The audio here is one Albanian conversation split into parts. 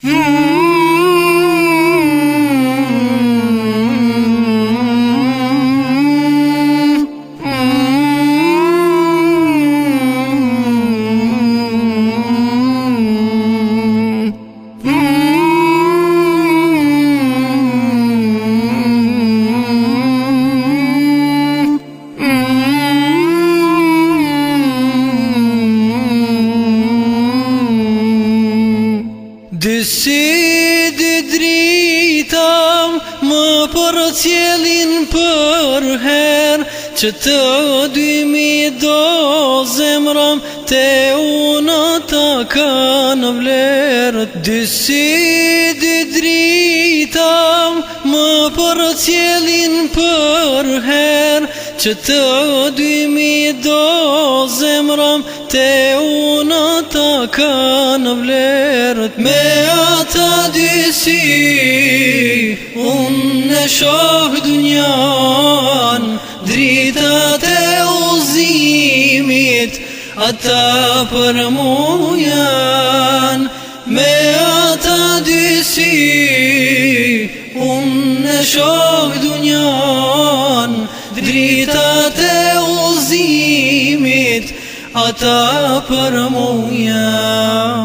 Hmm. Besed e drita më për cjelin për her Që të dymi do zemram të unë të kanë vler Besed e drita më për cjelin për her Që të dymi do zemram të unë të kanë kanë vlerët Me ata disi Unë në shohë dënjan Dritat e uzimit Ata për mu Me ata disi Unë në shohë dënjan عطا فرمویم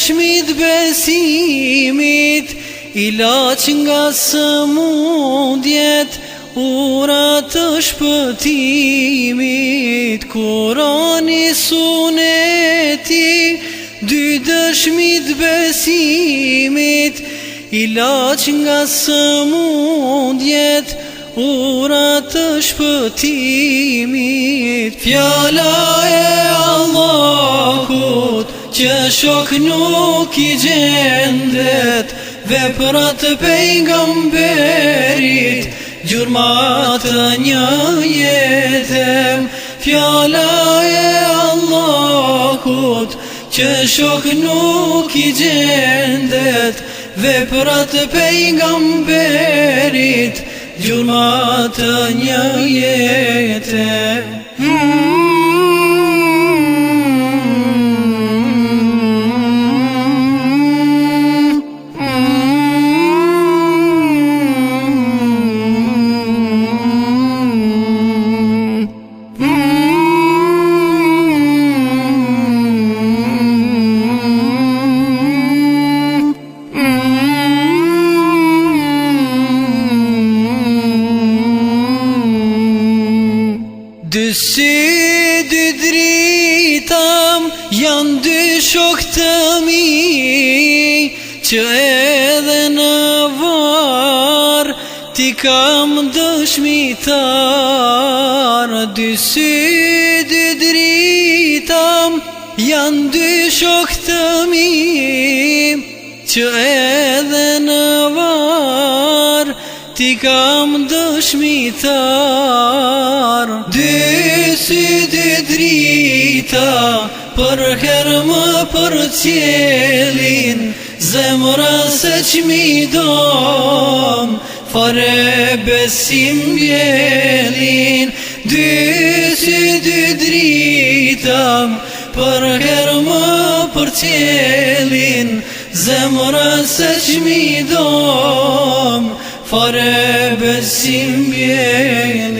shmit besimit I laq nga së mundjet Ura të shpëtimit Korani suneti Dy dëshmit besimit I laq nga së mundjet Ura të shpëtimit Fjala e shok nuk i gjendet Dhe për atë pejnë Gjurma të një jetem Fjala e Allahut Që shok nuk i gjendet Dhe për atë pejnë Gjurma të një jetem Hmm Dësi dy dritam, janë dy shok të mi Që edhe në varë ti kam dëshmitar Dësi dy dritam, janë dy shok të mi Që edhe në varë ti kam dëshmitar ta Për herë më për qelin se që mi don Fare besim bjelin Dy sy dy dritam Për herë më për qelin se që mi don Fare besim bjelin